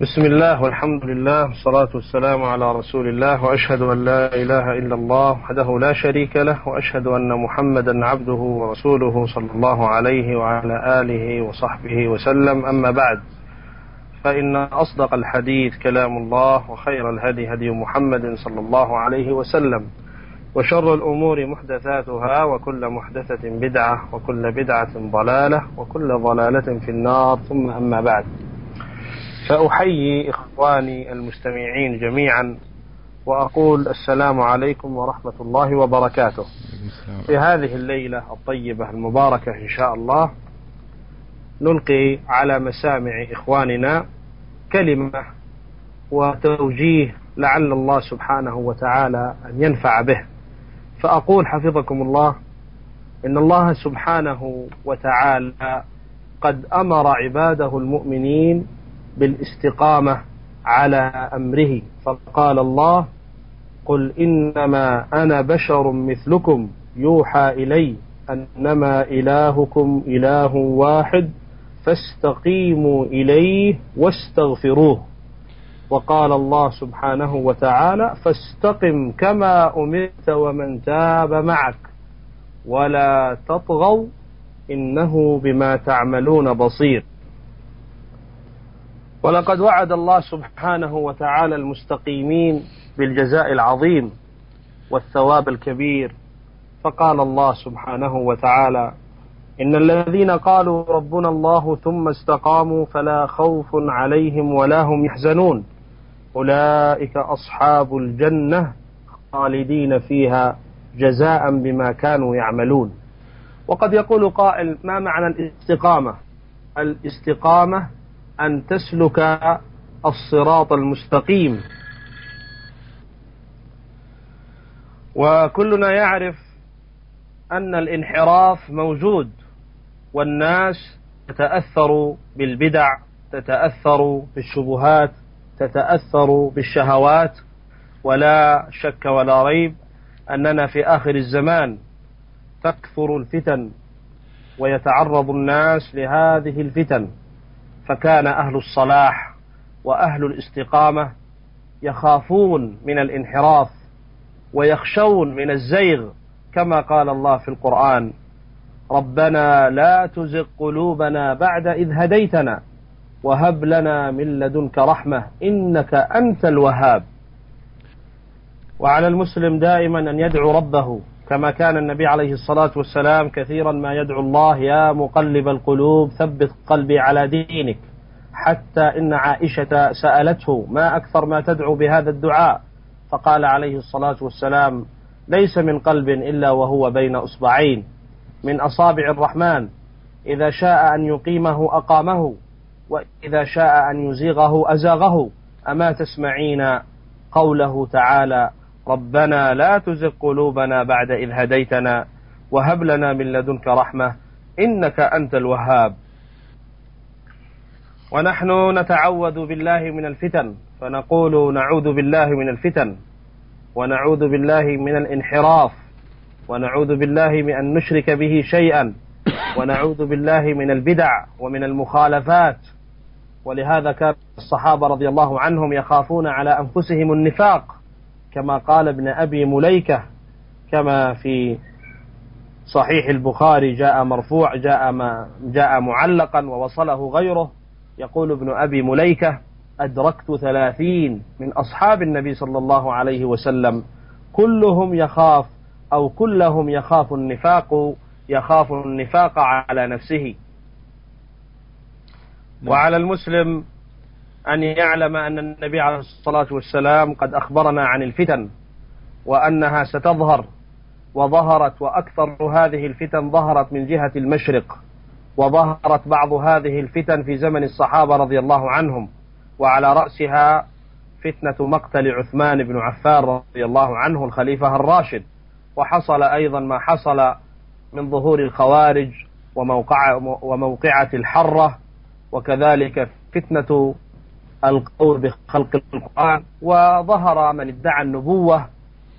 بسم الله والحمد لله والصلاة والسلام على رسول الله وأشهد أن لا إله إلا الله وحده لا شريك له وأشهد أن محمدا عبده ورسوله صلى الله عليه وعلى آله وصحبه وسلم. أما بعد فإن أصدق الحديث كلام الله وخير الهدي هدي محمد صلى الله عليه وسلم وشر الأمور محدثاتها وكل محدثة بدعة وكل بدعة ضلالة وكل ضلالة في النار. ثم أما بعد سأحيي إخواني المستمعين جميعا وأقول السلام عليكم ورحمة الله وبركاته. في هذه الليلة الطيبة المباركة إن شاء الله نلقي على مسامع إخواننا كلمة وتوجيه لعل الله سبحانه وتعالى أن ينفع به. فأقول حفظكم الله إن الله سبحانه وتعالى قد أمر عباده المؤمنين بالاستقامة على أمره. فقال الله قل إنما أنا بشر مثلكم. يوحى إلي أنما إلهكم إله واحد فاستقيموا إليه واستغفروه. وقال الله سبحانه وتعالى فاستقم كما أمرت ومن تاب معك. ولا تطغوا إنه بما تعملون بصير. ولقد وعد الله سبحانه وتعالى المستقيمين بالجزاء العظيم والثواب الكبير فقال الله سبحانه وتعالى إن الذين قالوا ربنا الله ثم استقاموا فلا خوف عليهم ولا هم يحزنون. أولئك أصحاب الجنة خالدين فيها جزاء بما كانوا يعملون. وقد يقول قائل ما معنى الاستقامة؟ الاستقامة أن تسلك الصراط المستقيم. وكلنا يعرف أن الانحراف موجود والناس تتأثر بالبدع تتأثر بالشبهات تتأثر بالشهوات. ولا شك ولا ريب أننا في آخر الزمان تكثر الفتن ويتعرض الناس لهذه الفتن. فكان أهل الصلاح وأهل الاستقامة يخافون من الانحراف ويخشون من الزيغ كما قال الله في القرآن ربنا لا تزغ قلوبنا بعد إذ هديتنا وهب لنا من لدنك رحمة إنك أنت الوهاب. وعلى المسلم دائما أن يدعو ربه كما كان النبي عليه الصلاة والسلام كثيرا ما يدعو الله يا مقلب القلوب ثبت قلبي على دينك. حتى إن عائشة سألته ما أكثر ما تدعو بهذا الدعاء؟ فقال عليه الصلاة والسلام ليس من قلب إلا وهو بين أصبعين من أصابع الرحمن. إذا شاء أن يقيمه أقامه وإذا شاء أن يزيغه أزاغه. أما تسمعين قوله تعالى ربنا لا تزغ قلوبنا بعد إذ هديتنا وهب لنا من لدنك رحمة إنك أنت الوهاب. ونحن نتعوذ بالله من الفتن فنقول نعوذ بالله من الفتن ونعوذ بالله من الانحراف ونعوذ بالله من أن نشرك به شيئا ونعوذ بالله من البدع ومن المخالفات. ولهذا كان الصحابة رضي الله عنهم يخافون على أنفسهم النفاق. كما قال ابن أبي مليكة كما في صحيح البخاري جاء مرفوع جاء, ما جاء معلقا ووصله غيره. يقول ابن أبي مليكة أدركت ثلاثين من أصحاب النبي صلى الله عليه وسلم. كلهم يخاف أو كلهم يخاف النفاق يخاف النفاق على نفسه. نعم. وعلى المسلم أن يعلم أن النبي عليه الصلاة والسلام قد أخبرنا عن الفتن وأنها ستظهر وظهرت وأكثر هذه الفتن ظهرت من جهة المشرق وظهرت بعض هذه الفتن في زمن الصحابة رضي الله عنهم وعلى رأسها فتنة مقتل عثمان بن عفان رضي الله عنه الخليفة الراشد وحصل أيضا ما حصل من ظهور الخوارج وموقعة الحرة وكذلك فتنة القول بخلق القرآن وظهر من ادعى النبوة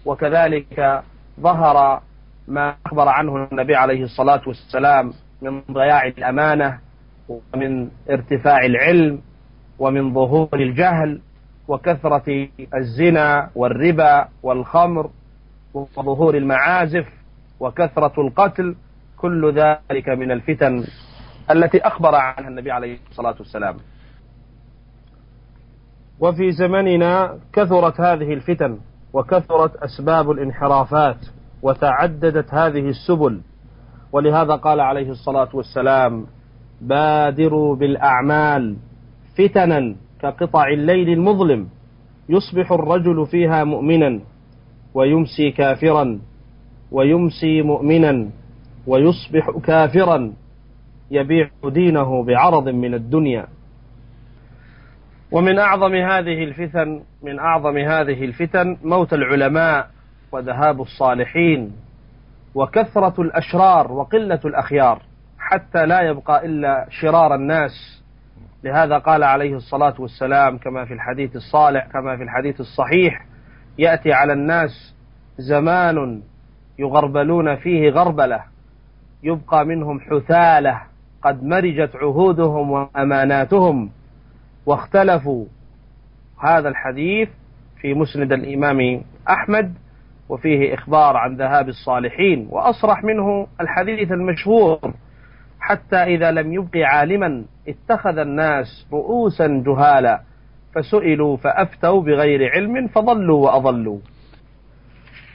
وكذلك ظهر ما أخبر عنه النبي عليه الصلاة والسلام من ضياع الأمانة ومن ارتفاع العلم ومن ظهور الجهل وكثرة الزنا والربا والخمر وظهور المعازف وكثرة القتل كل ذلك من الفتن التي أخبر عنها النبي عليه الصلاة والسلام. وفي زمننا كثرت هذه الفتن وكثرت أسباب الانحرافات وتعددت هذه السبل. ولهذا قال عليه الصلاة والسلام بادروا بالأعمال فتنا كقطع الليل المظلم يصبح الرجل فيها مؤمنا ويمسي كافرا ويمسي مؤمنا ويصبح كافرا يبيع دينه بعرض من الدنيا. ومن أعظم هذه الفتن من أعظم هذه الفتن موت العلماء وذهاب الصالحين وكثرة الأشرار وقلة الأخيار حتى لا يبقى إلا شرار الناس. لهذا قال عليه الصلاة والسلام كما في الحديث الصالح كما في الحديث الصحيح يأتي على الناس زمان يغربلون فيه غربلة. يبقى منهم حثالة. قد مرجت عهودهم وأماناتهم. واختلفوا. هذا الحديث في مسند الإمام أحمد وفيه إخبار عن ذهاب الصالحين وأصرح منه الحديث المشهور. حتى إذا لم يبق عالما اتخذ الناس رؤوسا جهالا فسئلوا فأفتوا بغير علم فضلوا وأضلوا.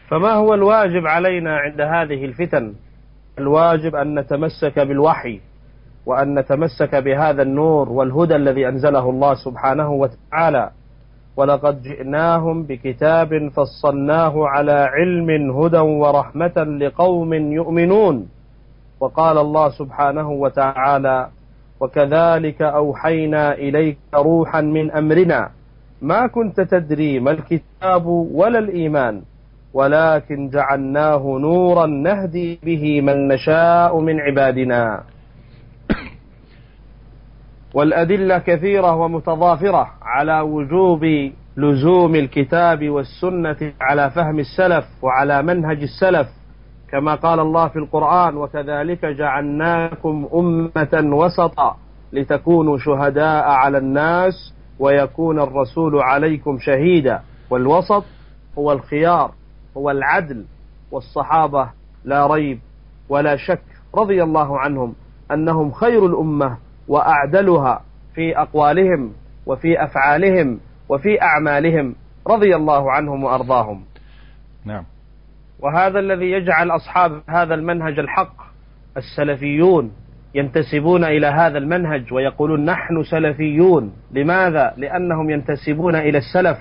فما هو الواجب علينا عند هذه الفتن؟ الواجب أن نتمسك بالوحي. وأن نتمسك بهذا النور والهدى الذي أنزله الله سبحانه وتعالى. ولقد جئناهم بكتاب فصلناه على علم هدى ورحمة لقوم يؤمنون. وقال الله سبحانه وتعالى وكذلك أوحينا إليك روحا من أمرنا. ما كنت تدري ما الكتاب ولا الإيمان ولكن جعلناه نورا نهدي به من نشاء من عبادنا. والأدلة كثيرة ومتضافرة على وجوب لزوم الكتاب والسنة على فهم السلف وعلى منهج السلف كما قال الله في القرآن وكذلك جعلناكم أمة وسطا لتكونوا شهداء على الناس ويكون الرسول عليكم شهيدا والوسط هو الخيار هو العدل والصحابة لا ريب ولا شك رضي الله عنهم أنهم خير الأمة. وأعدلها في أقوالهم وفي أفعالهم وفي أعمالهم رضي الله عنهم وأرضاهم نعم وهذا الذي يجعل أصحاب هذا المنهج الحق السلفيون ينتسبون إلى هذا المنهج ويقولون نحن سلفيون لماذا؟ لأنهم ينتسبون إلى السلف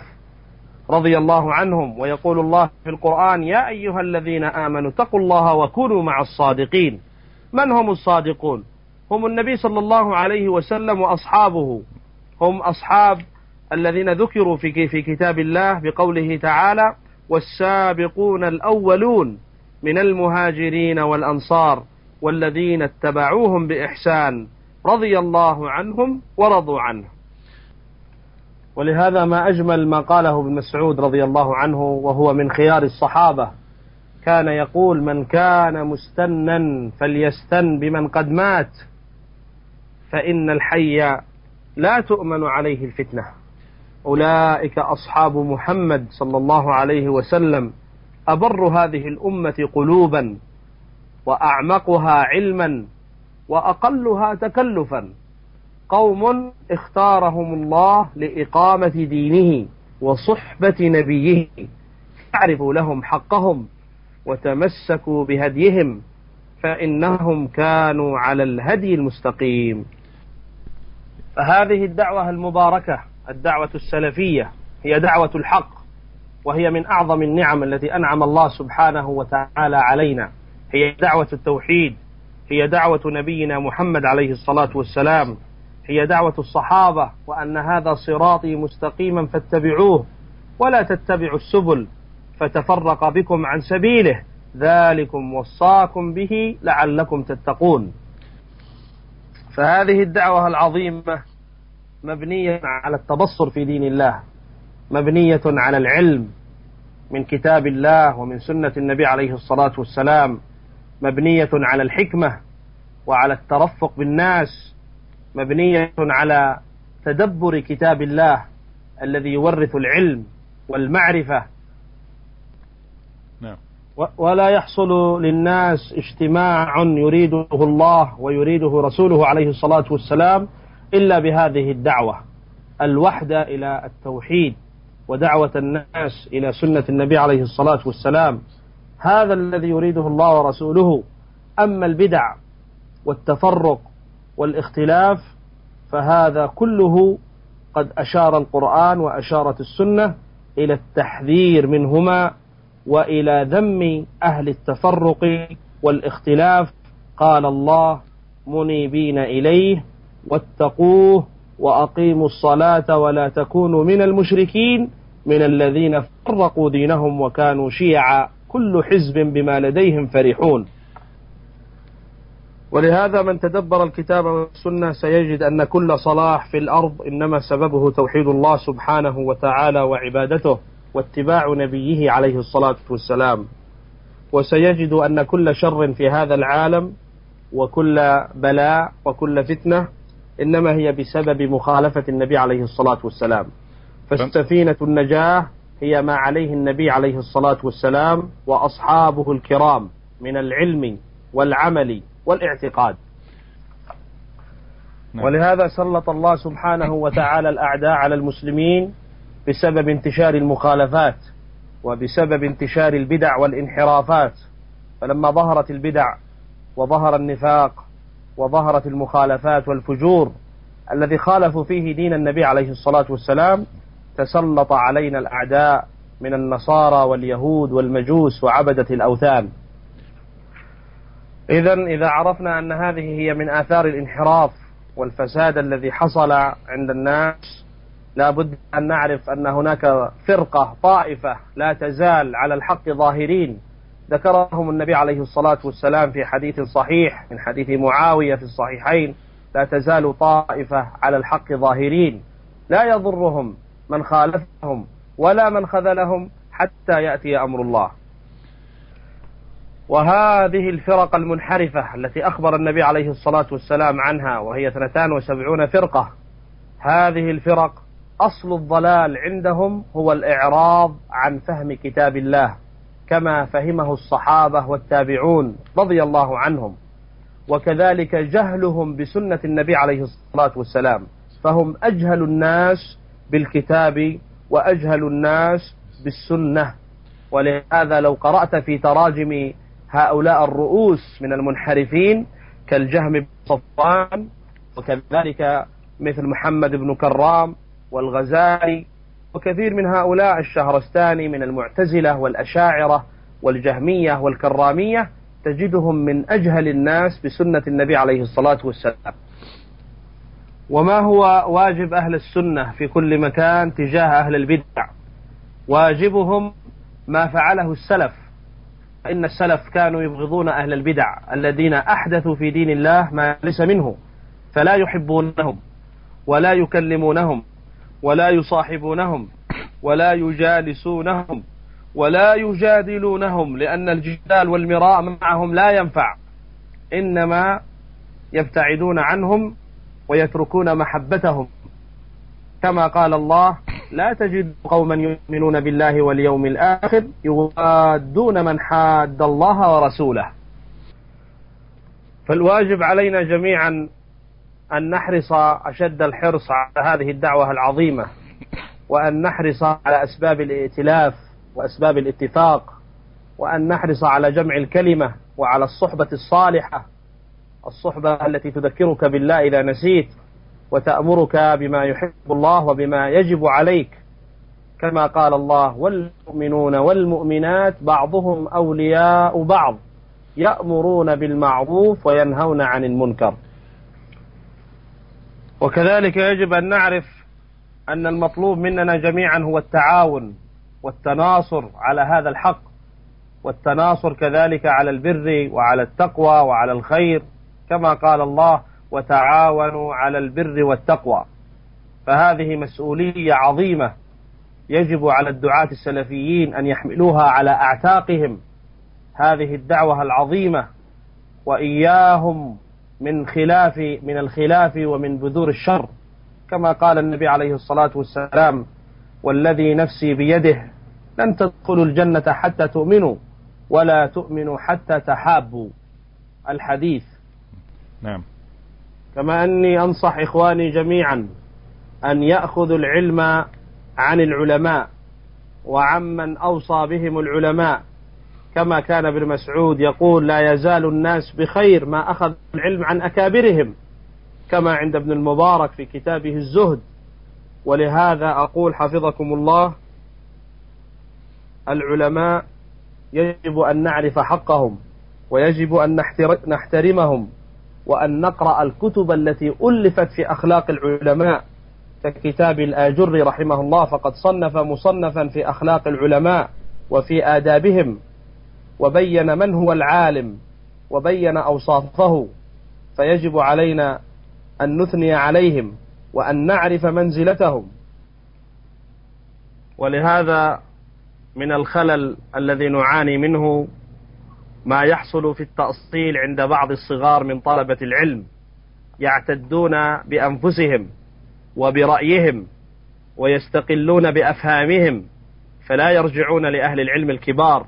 رضي الله عنهم ويقول الله في القرآن يا أيها الذين آمنوا اتقوا الله وكونوا مع الصادقين من هم الصادقون؟ هم النبي صلى الله عليه وسلم وأصحابه. هم أصحاب الذين ذكروا في في كتاب الله بقوله تعالى والسابقون الأولون من المهاجرين والأنصار والذين اتبعوهم بإحسان رضي الله عنهم ورضوا عنه. ولهذا ما أجمل ما قاله ابن مسعود رضي الله عنه وهو من خيار الصحابة. كان يقول من كان مستنا فليستن بمن قد مات. فإن الحي لا تؤمن عليه الفتنة. أولئك أصحاب محمد صلى الله عليه وسلم أبر هذه الأمة قلوبا وأعمقها علما وأقلها تكلفا. قوم اختارهم الله لإقامة دينه وصحبة نبيه. اعرفوا لهم حقهم وتمسكوا بهديهم فإنهم كانوا على الهدي المستقيم. فهذه الدعوة المباركة الدعوة السلفية هي دعوة الحق وهي من أعظم النعم التي أنعم الله سبحانه وتعالى علينا. هي دعوة التوحيد هي دعوة نبينا محمد عليه الصلاة والسلام هي دعوة الصحابة وأن هذا صراطي مستقيما فاتبعوه ولا تتبعوا السبل فتفرق بكم عن سبيله. ذلكم وصاكم به لعلكم تتقون. فهذه الدعوة العظيمة مبنية على التبصر في دين الله مبنية على العلم من كتاب الله ومن سنة النبي عليه الصلاة والسلام مبنية على الحكمة وعلى الترفق بالناس مبنية على تدبر كتاب الله الذي يورث العلم والمعرفة ولا يحصل للناس اجتماع يريده الله ويريده رسوله عليه الصلاة والسلام إلا بهذه الدعوة الوحدة إلى التوحيد ودعوة الناس إلى سنة النبي عليه الصلاة والسلام. هذا الذي يريده الله ورسوله. أما البدع والتفرق والاختلاف فهذا كله قد أشار القرآن وأشارت السنة إلى التحذير منهما وإلى ذم أهل التفرق والاختلاف قال الله منيبين إليه واتقوه وأقيموا الصلاة ولا تكونوا من المشركين من الذين فرقوا دينهم وكانوا شيعا كل حزب بما لديهم فرحون. ولهذا من تدبر الكتاب والسنة سيجد أن كل صلاح في الأرض إنما سببه توحيد الله سبحانه وتعالى وعبادته. واتباع نبيه عليه الصلاة والسلام. وسيجد أن كل شر في هذا العالم وكل بلاء وكل فتنة إنما هي بسبب مخالفة النبي عليه الصلاة والسلام. فالسفينة النجاة هي ما عليه النبي عليه الصلاة والسلام وأصحابه الكرام من العلم والعمل والاعتقاد. نعم. ولهذا سلط الله سبحانه وتعالى الأعداء على المسلمين بسبب انتشار المخالفات وبسبب انتشار البدع والانحرافات. فلما ظهرت البدع وظهر النفاق وظهرت المخالفات والفجور الذي خالفوا فيه دين النبي عليه الصلاة والسلام تسلط علينا الأعداء من النصارى واليهود والمجوس وعبدة الأوثان. إذا إذا عرفنا أن هذه هي من آثار الانحراف والفساد الذي حصل عند الناس لابد أن نعرف أن هناك فرقة طائفة لا تزال على الحق ظاهرين. ذكرهم النبي عليه الصلاة والسلام في حديث صحيح من حديث معاوية في الصحيحين لا تزال طائفة على الحق ظاهرين. لا يضرهم من خالفهم ولا من خذلهم حتى يأتي أمر الله. وهذه الفرق المنحرفة التي أخبر النبي عليه الصلاة والسلام عنها وهي 72 فرقة. هذه الفرق أصل الضلال عندهم هو الإعراض عن فهم كتاب الله كما فهمه الصحابة والتابعون رضي الله عنهم. وكذلك جهلهم بسنة النبي عليه الصلاة والسلام. فهم أجهل الناس بالكتاب وأجهل الناس بالسنة. ولهذا لو قرأت في تراجم هؤلاء الرؤوس من المنحرفين كالجهم بن صفوان وكذلك مثل محمد بن كرام والغزالي وكثير من هؤلاء الشهرستاني من المعتزلة والأشاعرة والجهمية والكرامية تجدهم من أجهل الناس بسنة النبي عليه الصلاة والسلام. وما هو واجب أهل السنة في كل مكان تجاه أهل البدع؟ واجبهم ما فعله السلف. فإن السلف كانوا يبغضون أهل البدع الذين أحدثوا في دين الله ما ليس منه فلا يحبونهم ولا يكلمونهم. ولا يصاحبونهم ولا يجالسونهم ولا يجادلونهم لأن الجدال والمراء معهم لا ينفع. إنما يبتعدون عنهم ويتركون محبتهم. كما قال الله لا تجد قوما يؤمنون بالله واليوم الآخر يوادون من حاد الله ورسوله. فالواجب علينا جميعا أن نحرص أشد الحرص على هذه الدعوة العظيمة وأن نحرص على أسباب الائتلاف وأسباب الاتفاق وأن نحرص على جمع الكلمة وعلى الصحبة الصالحة الصحبة التي تذكرك بالله إذا نسيت وتأمرك بما يحب الله وبما يجب عليك. كما قال الله والمؤمنون والمؤمنات بعضهم أولياء بعض يأمرون بالمعروف وينهون عن المنكر. وكذلك يجب أن نعرف أن المطلوب مننا جميعا هو التعاون والتناصر على هذا الحق والتناصر كذلك على البر وعلى التقوى وعلى الخير كما قال الله وتعاونوا على البر والتقوى فهذه مسؤولية عظيمة يجب على الدعاة السلفيين أن يحملوها على أعتاقهم. هذه الدعوة العظيمة وإياهم من خلاف من الخلاف ومن بذور الشر. كما قال النبي عليه الصلاة والسلام والذي نفسي بيده لن تدخلوا الجنة حتى تؤمنوا ولا تؤمنوا حتى تحابوا. الحديث. نعم. كما أني أنصح إخواني جميعا أن يأخذوا العلم عن العلماء وعمن أوصى بهم العلماء كما كان ابن مسعود يقول لا يزال الناس بخير ما أخذ العلم عن أكابرهم كما عند ابن المبارك في كتابه الزهد. ولهذا أقول حفظكم الله العلماء يجب أن نعرف حقهم ويجب أن نحترمهم وأن نقرأ الكتب التي ألفت في أخلاق العلماء ككتاب الآجر رحمه الله فقد صنف مصنفا في أخلاق العلماء وفي آدابهم. وبين من هو العالم وبين أوصافه فيجب علينا أن نثني عليهم وأن نعرف منزلتهم. ولهذا من الخلل الذي نعاني منه ما يحصل في التأصيل عند بعض الصغار من طلبة العلم يعتدون بأنفسهم وبرأيهم ويستقلون بأفهامهم فلا يرجعون لأهل العلم الكبار.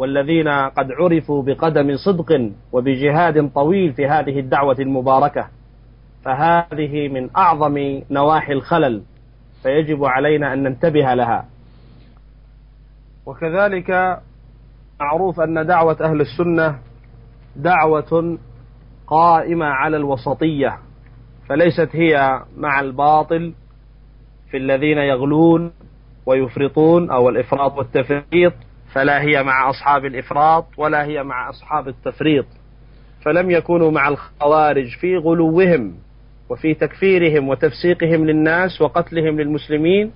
والذين قد عرفوا بقدم صدق وبجهاد طويل في هذه الدعوة المباركة فهذه من أعظم نواحي الخلل فيجب علينا أن ننتبه لها. وكذلك معروف أن دعوة أهل السنة دعوة قائمة على الوسطية فليست هي مع الباطل في الذين يغلون ويفرطون أو الإفراط والتفريط. فلا هي مع أصحاب الإفراط ولا هي مع أصحاب التفريط. فلم يكونوا مع الخوارج في غلوهم وفي تكفيرهم وتفسيقهم للناس وقتلهم للمسلمين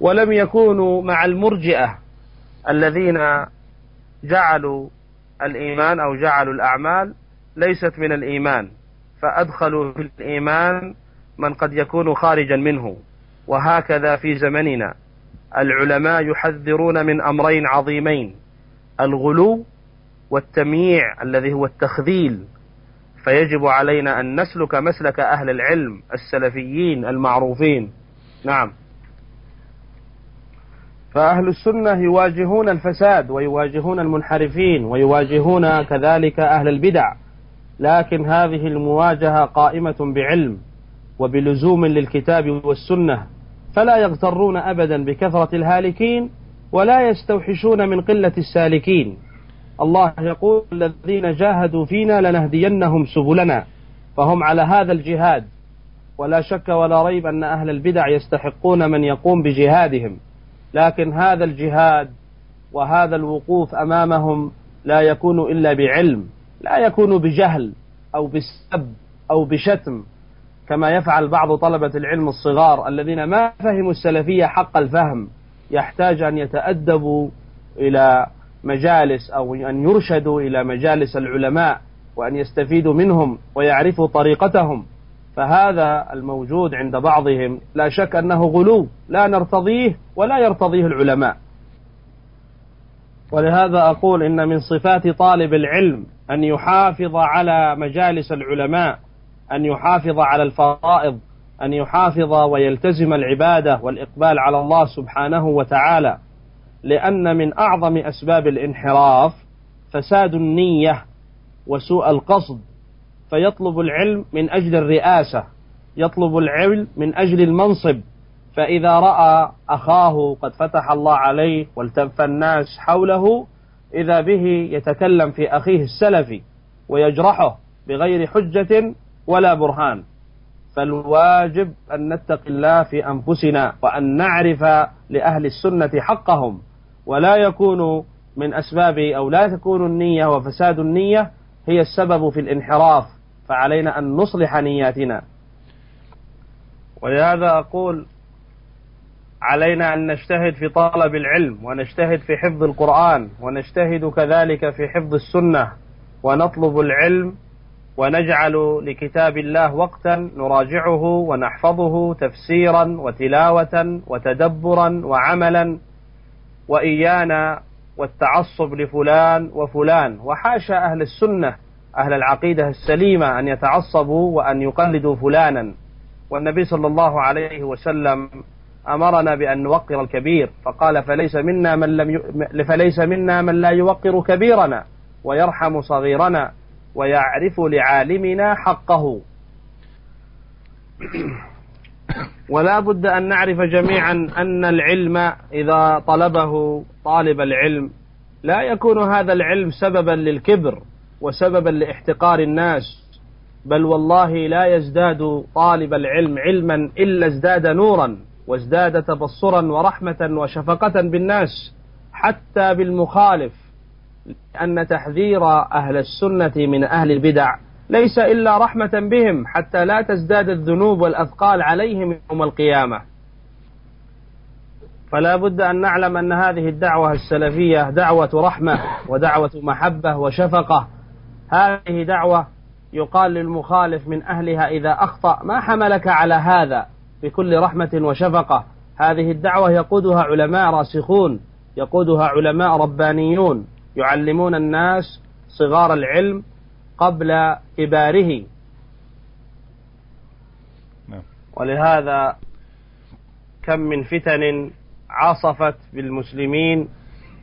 ولم يكونوا مع المرجئة الذين جعلوا الإيمان أو جعلوا الأعمال ليست من الإيمان فأدخلوا في الإيمان من قد يكون خارجا منه وهكذا في زمننا. العلماء يحذرون من أمرين عظيمين. الغلو والتمييع الذي هو التخذيل. فيجب علينا أن نسلك مسلك أهل العلم السلفيين المعروفين. نعم. فأهل السنة يواجهون الفساد ويواجهون المنحرفين ويواجهون كذلك أهل البدع. لكن هذه المواجهة قائمة بعلم وبلزوم للكتاب والسنة. فلا يغترون أبدا بكثرة الهالكين ولا يستوحشون من قلة السالكين. الله يقول الذين جاهدوا فينا لنهدينهم سبلنا فهم على هذا الجهاد. ولا شك ولا ريب أن أهل البدع يستحقون من يقوم بجهادهم لكن هذا الجهاد وهذا الوقوف أمامهم لا يكون إلا بعلم لا يكون بجهل أو بالسب أو بشتم. كما يفعل بعض طلبة العلم الصغار الذين ما فهموا السلفية حق الفهم. يحتاج أن يتأدبوا إلى مجالس أو أن يرشدوا إلى مجالس العلماء وأن يستفيدوا منهم ويعرفوا طريقتهم. فهذا الموجود عند بعضهم لا شك أنه غلو لا نرتضيه ولا يرتضيه العلماء. ولهذا أقول إن من صفات طالب العلم أن يحافظ على مجالس العلماء أن يحافظ على الفرائض أن يحافظ ويلتزم العبادة والإقبال على الله سبحانه وتعالى. لأن من أعظم أسباب الانحراف فساد النية وسوء القصد. فيطلب العلم من أجل الرئاسة يطلب العلم من أجل المنصب. فإذا رأى أخاه قد فتح الله عليه والتف الناس حوله إذا به يتكلم في أخيه السلفي ويجرحه بغير حجة ولا برهان. فالواجب أن نتقي الله في أنفسنا وأن نعرف لأهل السنة حقهم. ولا يكون من أسباب أو لا تكون النية وفساد النية هي السبب في الانحراف. فعلينا أن نصلح نياتنا. ولهذا أقول علينا أن نجتهد في طلب العلم ونجتهد في حفظ القرآن ونجتهد كذلك في حفظ السنة ونطلب العلم ونجعل لكتاب الله وقتا نراجعه ونحفظه تفسيرا وتلاوة وتدبرا وعملا وإيانا والتعصب لفلان وفلان. وحاشا أهل السنة أهل العقيدة السليمة أن يتعصبوا وأن يقلدوا فلانا. والنبي صلى الله عليه وسلم أمرنا بأن نوقر الكبير فقال فليس منا من, لم ي... فليس منا من لا يوقر كبيرنا ويرحم صغيرنا. ويعرف لعالمنا حقه. ولا بد أن نعرف جميعا أن العلم إذا طلبه طالب العلم لا يكون هذا العلم سببا للكبر وسببا لاحتقار الناس بل والله لا يزداد طالب العلم علما إلا ازداد نورا وازداد تبصرا ورحمة وشفقة بالناس حتى بالمخالف. أن تحذير أهل السنة من أهل البدع. ليس إلا رحمة بهم حتى لا تزداد الذنوب والأثقال عليهم يوم القيامة. فلا بد أن نعلم أن هذه الدعوة السلفية دعوة رحمة ودعوة محبة وشفقة. هذه دعوة يقال للمخالف من أهلها إذا أخطأ ما حملك على هذا بكل رحمة وشفقة. هذه الدعوة يقودها علماء راسخون يقودها علماء ربانيون. يعلمون الناس صغار العلم قبل كباره. نعم. ولهذا كم من فتن عصفت بالمسلمين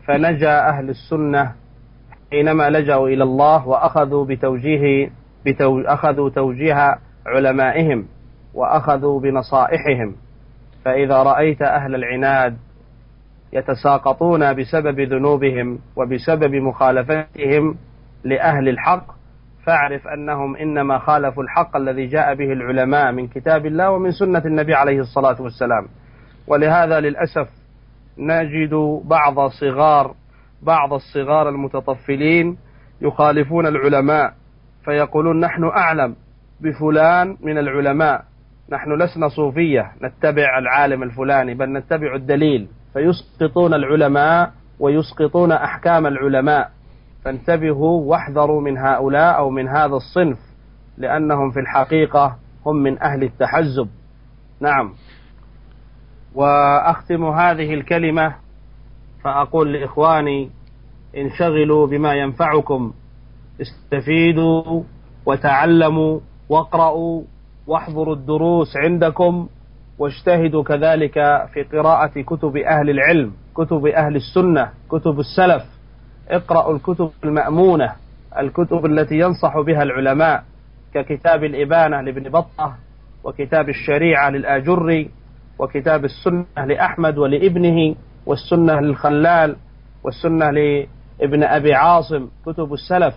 فنجا أهل السنة حينما لجأوا إلى الله وأخذوا بتوجيه بتو أخذوا توجيه علمائهم وأخذوا بنصائحهم. فإذا رأيت أهل العناد يتساقطون بسبب ذنوبهم وبسبب مخالفتهم لأهل الحق فاعرف أنهم إنما خالفوا الحق الذي جاء به العلماء من كتاب الله ومن سنة النبي عليه الصلاة والسلام. ولهذا للأسف نجد بعض صغار بعض الصغار المتطفلين يخالفون العلماء فيقولون نحن أعلم بفلان من العلماء نحن لسنا صوفية نتبع العالم الفلاني بل نتبع الدليل. فيسقطون العلماء ويسقطون أحكام العلماء. فانتبهوا واحذروا من هؤلاء أو من هذا الصنف لأنهم في الحقيقة هم من أهل التحزب. نعم. وأختم هذه الكلمة فأقول لإخواني انشغلوا بما ينفعكم استفيدوا وتعلموا واقرأوا واحضروا الدروس عندكم واجتهدوا كذلك في قراءة كتب أهل العلم كتب أهل السنة كتب السلف. اقرأوا الكتب المأمونة الكتب التي ينصح بها العلماء ككتاب الإبانة لابن بطة وكتاب الشريعة للآجري وكتاب السنة لأحمد ولابنه والسنة للخلال والسنة لابن أبي عاصم. كتب السلف.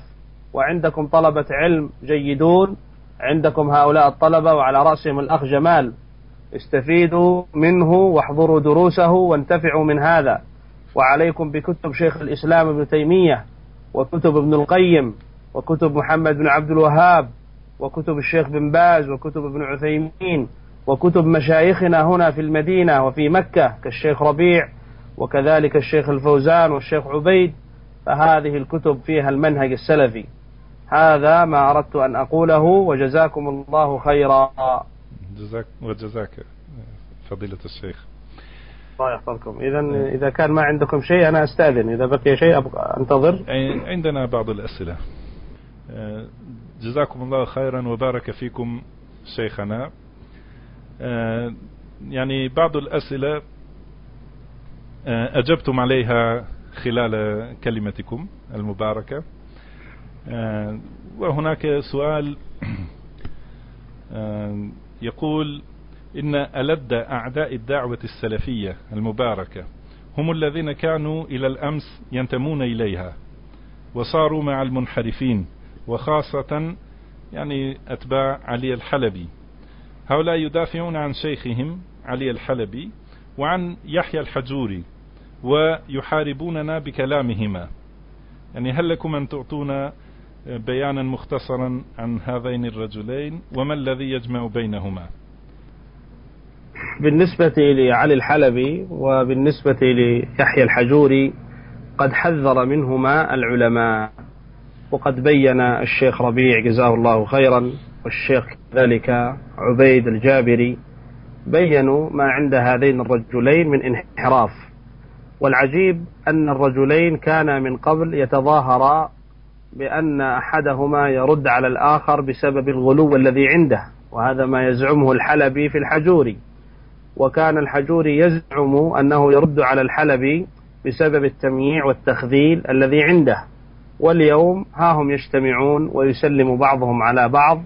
وعندكم طلبة علم جيدون. عندكم هؤلاء الطلبة وعلى رأسهم الأخ جمال. استفيدوا منه واحضروا دروسه وانتفعوا من هذا. وعليكم بكتب شيخ الإسلام ابن تيمية وكتب ابن القيم وكتب محمد بن عبد الوهاب وكتب الشيخ بن باز وكتب ابن عثيمين وكتب مشايخنا هنا في المدينة وفي مكة كالشيخ ربيع وكذلك الشيخ الفوزان والشيخ عبيد فهذه الكتب فيها المنهج السلفي. هذا ما أردت أن أقوله وجزاكم الله خيرا. جزاك وجزاك فضيلة الشيخ. الله يحفظكم إذا إيه. إذا كان ما عندكم شيء أنا أستأذن. إذا بقي شيء أبقى أنتظر. عندنا بعض الأسئلة. آه، جزاكم الله خيرا وبارك فيكم شيخنا. آه، يعني بعض الأسئلة آه، أجبتم عليها خلال كلمتكم المباركة. وهناك سؤال يقول إن ألد أعداء الدعوة السلفية المباركة هم الذين كانوا إلى الأمس ينتمون إليها وصاروا مع المنحرفين وخاصة يعني أتباع علي الحلبي هؤلاء يدافعون عن شيخهم علي الحلبي وعن يحيى الحجوري ويحاربوننا بكلامهما يعني هل لكم أن تعطونا بيانا مختصرا عن هذين الرجلين وما الذي يجمع بينهما. بالنسبة لعلي الحلبي وبالنسبة ليحيى الحجوري قد حذر منهما العلماء وقد بين الشيخ ربيع جزاه الله خيرا والشيخ ذلك عبيد الجابري بينوا ما عند هذين الرجلين من انحراف. والعجيب أن الرجلين كانا من قبل يتظاهرا بأن أحدهما يرد على الآخر بسبب الغلو الذي عنده وهذا ما يزعمه الحلبي في الحجوري. وكان الحجوري يزعم أنه يرد على الحلبي بسبب التمييع والتخذيل الذي عنده. واليوم ها هم يجتمعون ويسلم بعضهم على بعض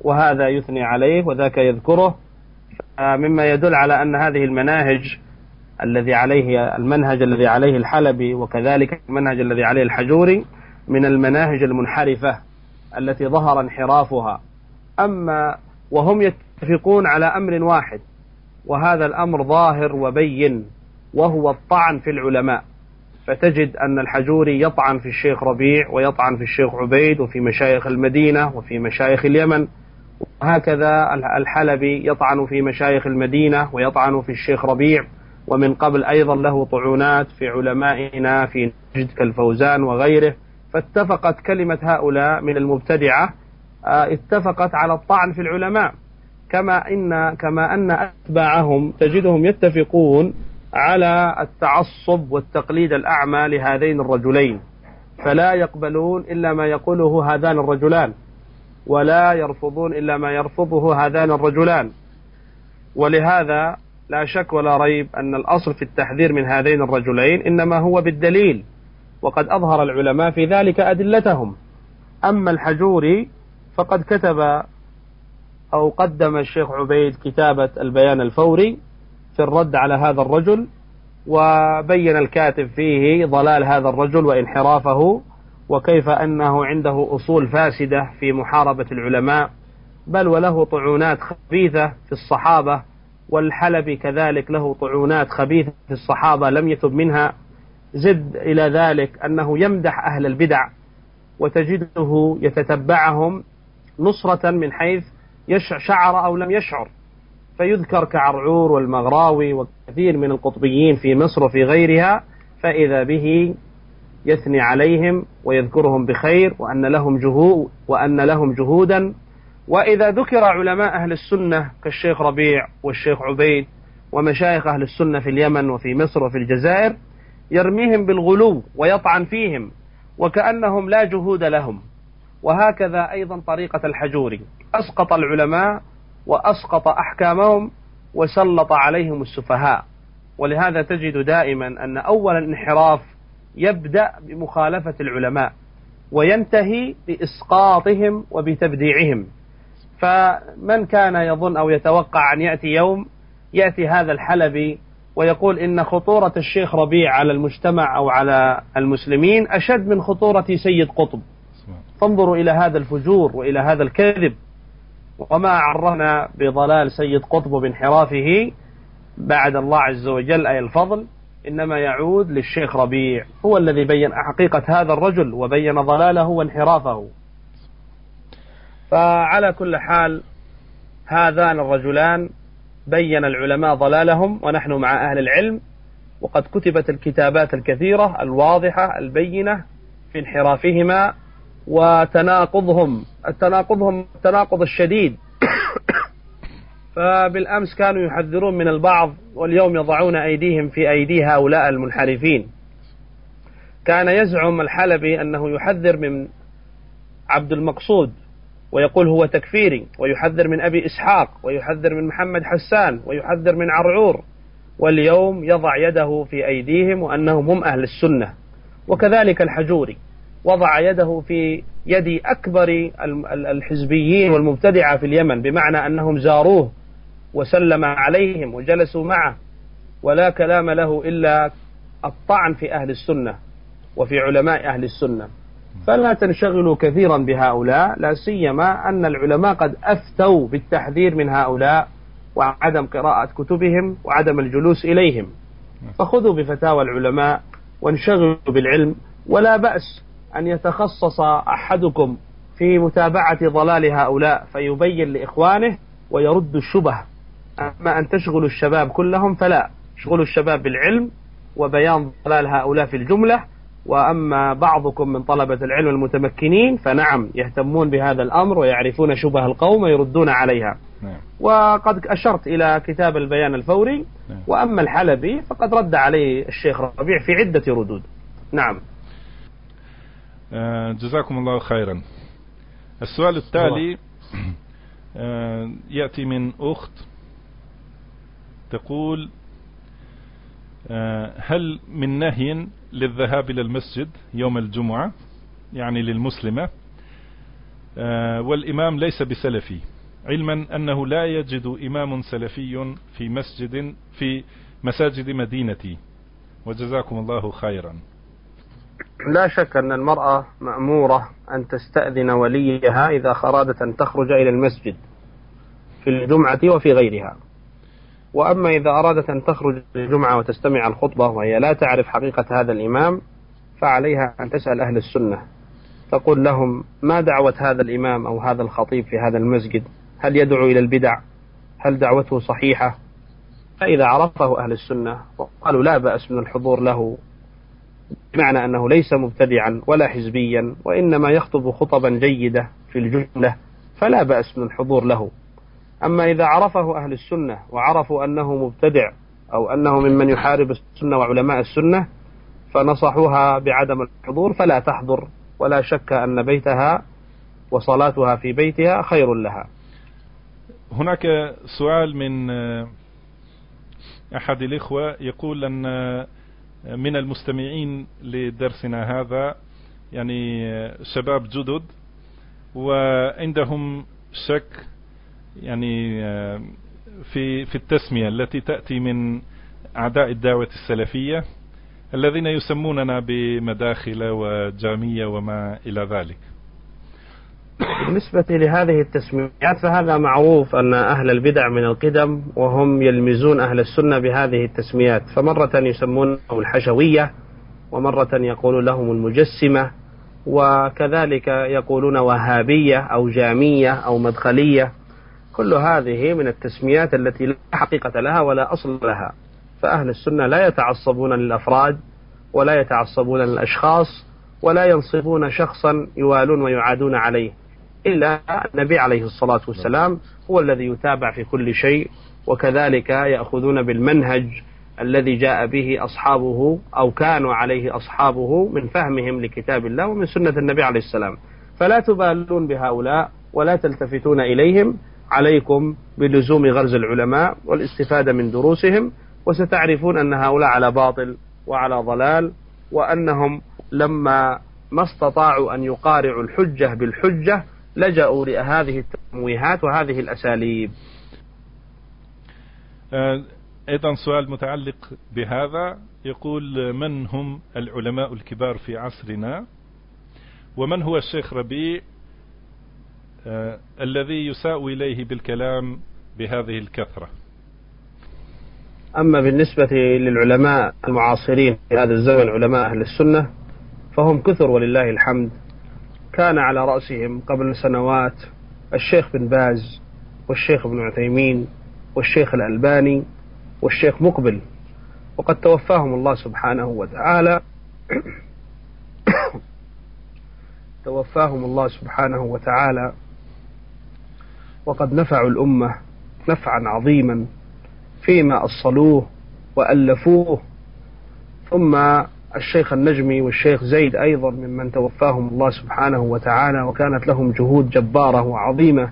وهذا يثني عليه وذاك يذكره. مما يدل على أن هذه المناهج الذي عليه المنهج الذي عليه الحلبي وكذلك المنهج الذي عليه الحجوري من المناهج المنحرفة التي ظهر انحرافها. أما وهم يتفقون على أمر واحد وهذا الأمر ظاهر وبين وهو الطعن في العلماء. فتجد أن الحجوري يطعن في الشيخ ربيع ويطعن في الشيخ عبيد وفي مشايخ المدينة وفي مشايخ اليمن. وهكذا الحلبي يطعن في مشايخ المدينة ويطعن في الشيخ ربيع. ومن قبل أيضا له طعونات في علمائنا في نجد كالفوزان وغيره. فاتفقت كلمة هؤلاء من المبتدعة آه، اتفقت على الطعن في العلماء. كما إن كما أن أتباعهم تجدهم يتفقون على التعصب والتقليد الأعمى لهذين الرجلين. فلا يقبلون إلا ما يقوله هذان الرجلان ولا يرفضون إلا ما يرفضه هذان الرجلان. ولهذا لا شك ولا ريب أن الأصل في التحذير من هذين الرجلين إنما هو بالدليل. وقد أظهر العلماء في ذلك أدلتهم. أما الحجوري فقد كتب أو قدم الشيخ عبيد كتابة البيان الفوري في الرد على هذا الرجل وبين الكاتب فيه ضلال هذا الرجل وانحرافه وكيف أنه عنده أصول فاسدة في محاربة العلماء بل وله طعونات خبيثة في الصحابة والحلبي كذلك له طعونات خبيثة في الصحابة لم يتب منها زد إلى ذلك أنه يمدح أهل البدع وتجده يتتبعهم نصرة من حيث شعر أو لم يشعر. فيذكر كعرعور والمغراوي وكثير من القطبيين في مصر وفي غيرها فإذا به يثني عليهم ويذكرهم بخير وأن لهم جهو وأن لهم جهودا. وإذا ذكر علماء أهل السنة كالشيخ ربيع والشيخ عبيد ومشايخ أهل السنة في اليمن وفي مصر وفي الجزائر يرميهم بالغلو ويطعن فيهم وكأنهم لا جهود لهم. وهكذا أيضا طريقة الحجوري أسقط العلماء وأسقط أحكامهم وسلط عليهم السفهاء. ولهذا تجد دائما أن أول الانحراف يبدأ بمخالفة العلماء وينتهي بإسقاطهم وبتبديعهم. فمن كان يظن أو يتوقع أن يأتي يوم يأتي هذا الحلبي ويقول إن خطورة الشيخ ربيع على المجتمع أو على المسلمين أشد من خطورة سيد قطب. فانظروا إلى هذا الفجور وإلى هذا الكذب وما عرفنا بضلال سيد قطب بانحرافه بعد الله عز وجل أي الفضل إنما يعود للشيخ ربيع. هو الذي بين حقيقة هذا الرجل وبين ضلاله وانحرافه. فعلى كل حال هذان الرجلان بين العلماء ضلالهم ونحن مع أهل العلم وقد كتبت الكتابات الكثيرة الواضحة البينة في انحرافهما وتناقضهم التناقضهم التناقض الشديد. فبالأمس كانوا يحذرون من البعض واليوم يضعون أيديهم في أيدي هؤلاء المنحرفين. كان يزعم الحلبي أنه يحذر من عبد المقصود. ويقول هو تكفيري ويحذر من أبي إسحاق ويحذر من محمد حسان ويحذر من عرعور. واليوم يضع يده في أيديهم وأنهم هم أهل السنة. وكذلك الحجوري وضع يده في يد أكبر الحزبيين والمبتدعة في اليمن بمعنى أنهم زاروه وسلم عليهم وجلسوا معه. ولا كلام له إلا الطعن في أهل السنة وفي علماء أهل السنة. فلا تنشغلوا كثيرا بهؤلاء لا سيما أن العلماء قد أفتوا بالتحذير من هؤلاء وعدم قراءة كتبهم وعدم الجلوس إليهم. فخذوا بفتاوى العلماء وانشغلوا بالعلم ولا بأس أن يتخصص أحدكم في متابعة ضلال هؤلاء فيبين لإخوانه ويرد الشبه. أما أن تشغلوا الشباب كلهم فلا شغلوا الشباب بالعلم وبيان ضلال هؤلاء في الجملة وأما بعضكم من طلبة العلم المتمكنين فنعم يهتمون بهذا الأمر ويعرفون شبه القوم ويردون عليها. نعم. وقد أشرت إلى كتاب البيان الفوري نعم. وأما الحلبي فقد رد عليه الشيخ ربيع في عدة ردود. نعم. آه، جزاكم الله خيرا. السؤال التالي آه، يأتي من أخت تقول آه، هل من نهي للذهاب إلى المسجد يوم الجمعة؟ يعني للمسلمة. آه، والإمام ليس بسلفي علما أنه لا يجد إمام سلفي في مسجد في مساجد مدينتي. وجزاكم الله خيرا. لا شك أن المرأة مأمورة أن تستأذن وليها إذا خرادت أن تخرج إلى المسجد في الجمعة وفي غيرها. وأما إذا أرادت أن تخرج الجمعة وتستمع الخطبة وهي لا تعرف حقيقة هذا الإمام فعليها أن تسأل أهل السنة. تقول لهم ما دعوة هذا الإمام أو هذا الخطيب في هذا المسجد؟ هل يدعو إلى البدع؟ هل دعوته صحيحة؟ فإذا عرفه أهل السنة وقالوا لا بأس من الحضور له بمعنى أنه ليس مبتدعا ولا حزبيا وإنما يخطب خطبا جيدة في الجملة فلا بأس من الحضور له. أما إذا عرفه أهل السنة وعرفوا أنه مبتدع أو أنه ممن يحارب السنة وعلماء السنة فنصحوها بعدم الحضور فلا تحضر ولا شك أن بيتها وصلاتها في بيتها خير لها. هناك سؤال من أحد الإخوة يقول أن من المستمعين لدرسنا هذا يعني شباب جدد وعندهم شك يعني آه، في في التسمية التي تأتي من أعداء الدعوة السلفية الذين يسموننا بمداخل وجامية وما إلى ذلك. بالنسبة لهذه التسميات فهذا معروف أن أهل البدع من القدم وهم يلمزون أهل السنة بهذه التسميات. فمرة يسمونهم الحشوية ومرة يقول لهم المجسمة وكذلك يقولون وهابية أو جامية أو مدخلية. كل هذه من التسميات التي لا حقيقة لها ولا أصل لها. فأهل السنة لا يتعصبون للأفراد ولا يتعصبون للأشخاص ولا ينصبون شخصا يوالون ويعادون عليه إلا النبي عليه الصلاة والسلام هو الذي يتابع في كل شيء وكذلك يأخذون بالمنهج الذي جاء به أصحابه أو كانوا عليه أصحابه من فهمهم لكتاب الله ومن سنة النبي عليه السلام. فلا تبالون بهؤلاء ولا تلتفتون إليهم عليكم بلزوم غرز العلماء والاستفادة من دروسهم وستعرفون أن هؤلاء على باطل وعلى ضلال وأنهم لما ما استطاعوا أن يقارعوا الحجة بالحجة لجأوا لهذه التمويهات وهذه الأساليب. آه، أيضا سؤال متعلق بهذا. يقول من هم العلماء الكبار في عصرنا؟ ومن هو الشيخ ربيع؟ آه، الذي يساء إليه بالكلام بهذه الكثرة. أما بالنسبة للعلماء المعاصرين في هذا الزمن علماء أهل السنة فهم كثر ولله الحمد. كان على رأسهم قبل سنوات الشيخ بن باز والشيخ ابن عثيمين والشيخ الألباني والشيخ مقبل. وقد توفاهم الله سبحانه وتعالى. توفاهم الله سبحانه وتعالى وقد نفعوا الأمة نفعا عظيما فيما أصلوه وألفوه. ثم الشيخ النجمي والشيخ زيد أيضا ممن توفاهم الله سبحانه وتعالى وكانت لهم جهود جبارة وعظيمة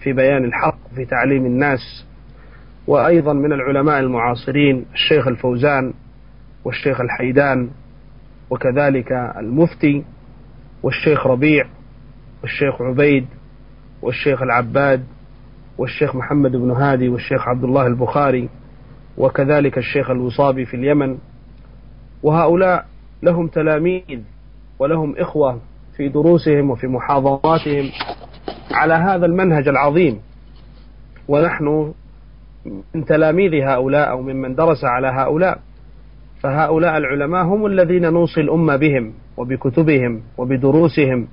في بيان الحق في تعليم الناس. وأيضا من العلماء المعاصرين الشيخ الفوزان والشيخ الحيدان وكذلك المفتي والشيخ ربيع والشيخ عبيد والشيخ العباد والشيخ محمد بن هادي والشيخ عبد الله البخاري وكذلك الشيخ الوصابي في اليمن. وهؤلاء لهم تلاميذ ولهم إخوة في دروسهم وفي محاضراتهم على هذا المنهج العظيم. ونحن من تلاميذ هؤلاء أو ممن درس على هؤلاء. فهؤلاء العلماء هم الذين نوصي الأمة بهم وبكتبهم وبدروسهم.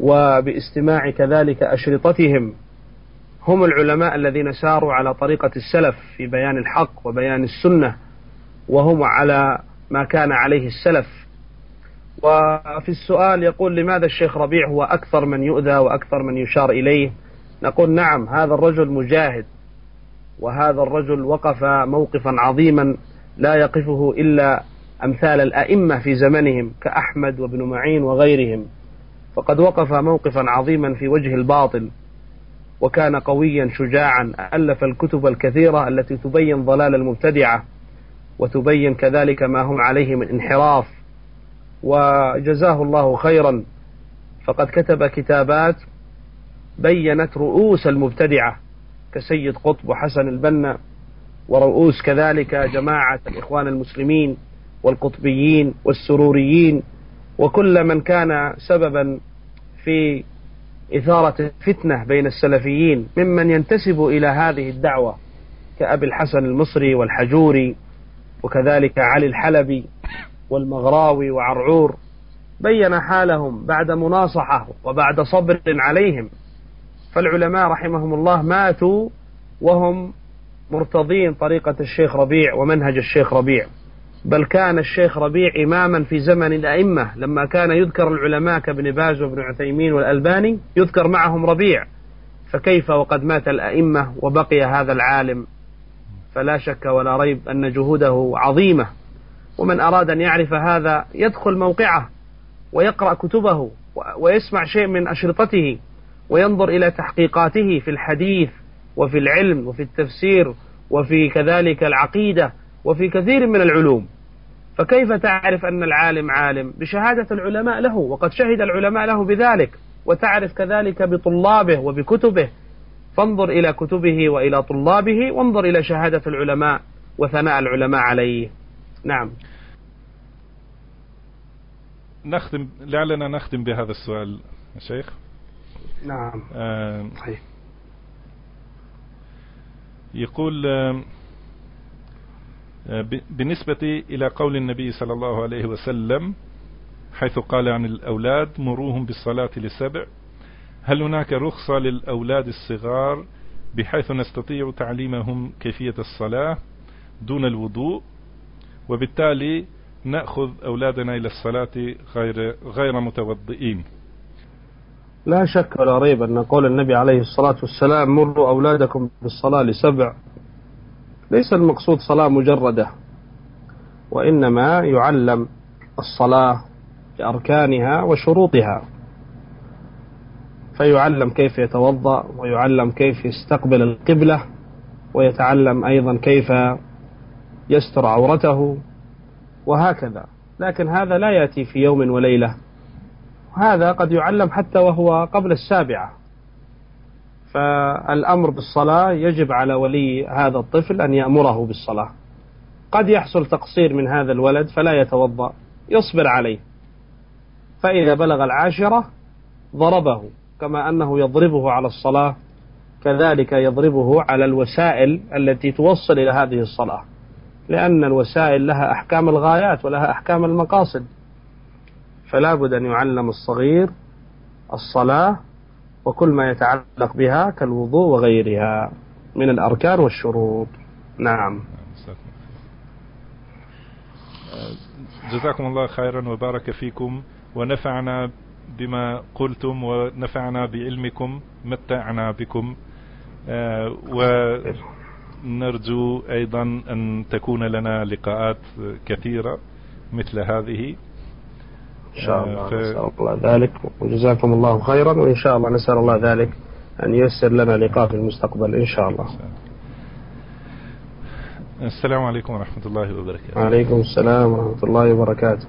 وباستماع كذلك أشرطتهم هم العلماء الذين ساروا على طريقة السلف في بيان الحق وبيان السنة وهم على ما كان عليه السلف. وفي السؤال يقول لماذا الشيخ ربيع هو أكثر من يؤذى وأكثر من يشار إليه؟ نقول نعم هذا الرجل مجاهد وهذا الرجل وقف موقفا عظيما لا يقفه إلا أمثال الأئمة في زمنهم كأحمد وابن معين وغيرهم. وقد وقف موقفا عظيما في وجه الباطل وكان قويا شجاعا ألف الكتب الكثيرة التي تبين ضلال المبتدعة وتبين كذلك ما هم عليه من انحراف. وجزاه الله خيرا فقد كتب كتابات بينت رؤوس المبتدعة كسيد قطب وحسن البنا ورؤوس كذلك جماعة الإخوان المسلمين والقطبيين والسروريين وكل من كان سببا في إثارة فتنة بين السلفيين ممن ينتسب إلى هذه الدعوة كأبي الحسن المصري والحجوري وكذلك علي الحلبي والمغراوي وعرعور بين حالهم بعد مناصحة وبعد صبر عليهم فالعلماء رحمهم الله ماتوا وهم مرتضين طريقة الشيخ ربيع ومنهج الشيخ ربيع بل كان الشيخ ربيع إماما في زمن الأئمة لما كان يذكر العلماء كابن باز وابن عثيمين والألباني يذكر معهم ربيع. فكيف وقد مات الأئمة وبقي هذا العالم؟ فلا شك ولا ريب أن جهوده عظيمة. ومن أراد أن يعرف هذا يدخل موقعه ويقرأ كتبه ويسمع شيء من أشرطته وينظر إلى تحقيقاته في الحديث وفي العلم وفي التفسير وفي كذلك العقيدة. وفي كثير من العلوم. فكيف تعرف أن العالم عالم؟ بشهادة العلماء له وقد شهد العلماء له بذلك. وتعرف كذلك بطلابه وبكتبه. فانظر إلى كتبه وإلى طلابه وانظر إلى شهادة العلماء وثناء العلماء عليه. نعم. نختم لعلنا نختم بهذا السؤال شيخ. نعم. آه... يقول آه... آه، بالنسبة إلى قول النبي صلى الله عليه وسلم حيث قال عن الأولاد مروهم بالصلاة لسبع. هل هناك رخصة للأولاد الصغار بحيث نستطيع تعليمهم كيفية الصلاة دون الوضوء؟ وبالتالي نأخذ أولادنا إلى الصلاة غير, غير متوضئين. لا شك ولا ريب أن قول النبي عليه الصلاة والسلام مروا أولادكم بالصلاة لسبع. ليس المقصود صلاة مجردة وإنما يعلم الصلاة بأركانها وشروطها. فيعلم كيف يتوضأ ويعلم كيف يستقبل القبلة ويتعلم أيضا كيف يستر عورته وهكذا. لكن هذا لا يأتي في يوم وليلة. هذا قد يعلم حتى وهو قبل السابعة. فالأمر بالصلاة يجب على ولي هذا الطفل أن يأمره بالصلاة. قد يحصل تقصير من هذا الولد فلا يتوضأ يصبر عليه. فإذا بلغ العاشرة ضربه كما أنه يضربه على الصلاة كذلك يضربه على الوسائل التي توصل إلى هذه الصلاة. لأن الوسائل لها أحكام الغايات ولها أحكام المقاصد. فلا بد أن يعلم الصغير الصلاة وكل ما يتعلق بها كالوضوء وغيرها من الأركان والشروط. نعم. جزاكم الله خيرا وبارك فيكم ونفعنا بما قلتم ونفعنا بعلمكم متعنا بكم. آه، ونرجو أيضا أن تكون لنا لقاءات كثيرة مثل هذه. إن شاء الله آه، نسأل الله ذلك وجزاكم الله خيرا وإن شاء الله نسأل الله ذلك أن ييسر لنا لقاء في المستقبل إن شاء الله السلام عليكم ورحمة الله وبركاته. عليكم السلام ورحمة الله وبركاته.